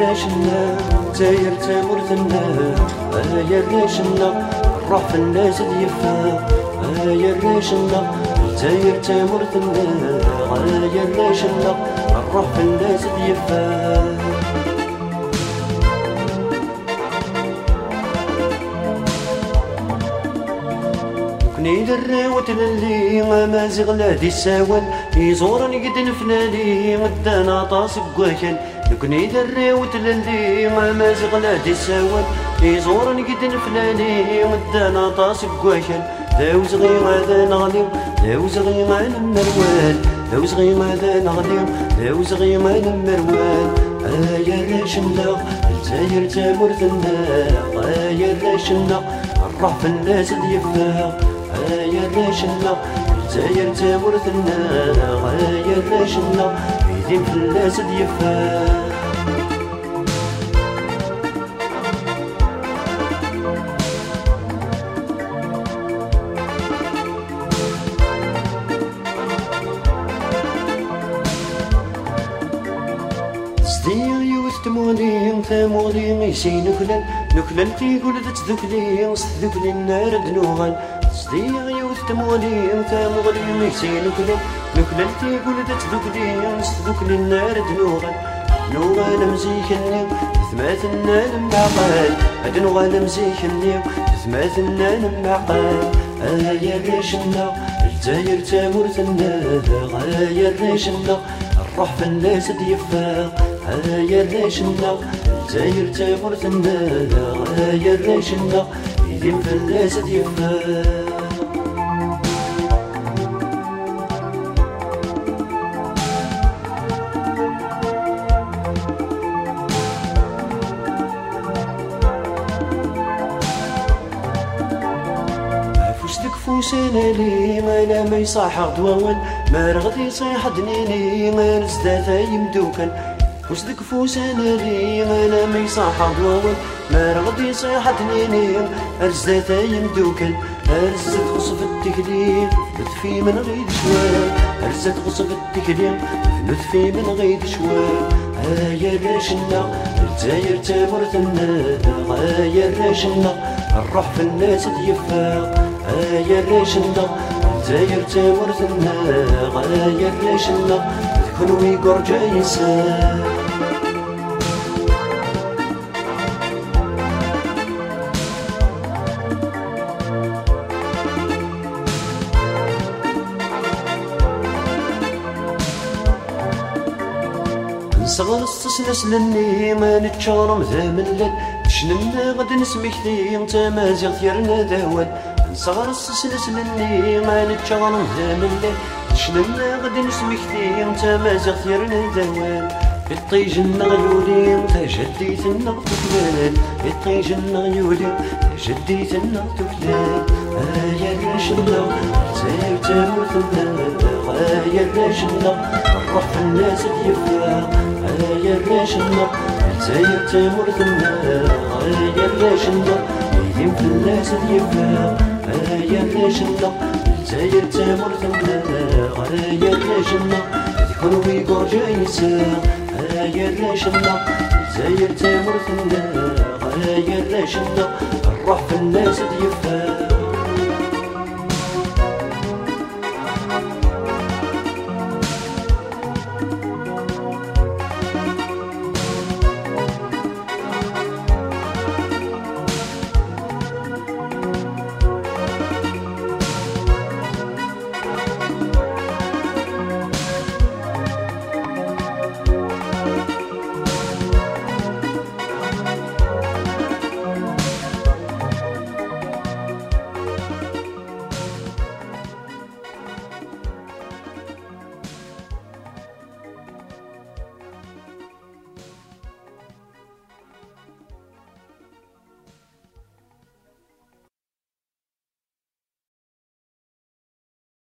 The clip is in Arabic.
راشنا تاير تامرتنا يا راشنا الروح في الناس ديفا يا راشنا تاير تامرتنا يا راشنا الروح في الناس ديفا كني دراوت للي ما زغلا دي الساول يزورني قد نفنالي مدانا طاس بواكل كني دراوت للي ما زغلا دي الساول يزورني قد نفنالي مدانا طاس بواكل ذاو زغي غادا نغلي ذاو زغي ما نمروان ذاو زغي غادا نغلي ذاو زغي ما نمروان آيا راشنا الجزاير تامرتنا آيا راشنا الروح في الناس ديفا يا راشنا الجزاير تامرتنا يا راشنا يدين في الناس صديق يوث تمولي تمولي ميسي نكلل نكلل تيقول ذات ذكلي صدقلي النار دنوغل صديق يوث تمولي تمولي ميسي نكلل نكلل تيقول ذات ذكلي صدقلي النار دنوغل نوغل مزيكني ثماثنا المعقل أدنوغل مزيكني ثماثنا المعقل آيا ريشنا الجزاير تامرتنا غايا ريشنا الروح في الناس ديفاق هيا ريشنا الجزاير تامرتنا هيا ريشنا يدين في الناس ديفاق فوسانا لي ما لا ما يصاح دواول ما رغدي صيح دنيني ما نزداد يمدوكن. فوستك فوسانا لي ما لا ما يصاح دواول ما رغدي صيح دنيني ارزداد يمدوكن أرزت غصب التكليف نطفي من غيد شوال أرزت غصب التكليف نطفي من غيد شوال هيا راشنا الجزاير تامرتنا هيا راشنا الروح في الناس ديفاق هيا راشنا الجزاير تامرتنا هيا راشنا تكون ويقر جايسان نصغر السسنس لني ما نتشارم ذا ملل شننا غد نسميك ذي انت ما زغت يرنا داول نصغر السسنس لني ما نتشارم ذا ملل شننا غد نسميك ذي انت ما زغت يرنا داول الطيج النغيولي انت جديت النغ تكلال الطيج النغيولي جديت النغ تكلال هيا راشنا زاير تامرتنا هيا راشنا الروح في الناس ديفاق هيا راشنا زاير تامرتنا هيا راشنا يدين في الناس ديفاق هيا راشنا زاير تامرتنا هيا راشنا تكون ويقر جايساق هيا راشنا زاير تامرتنا هيا راشنا الروح في الناس ديفاق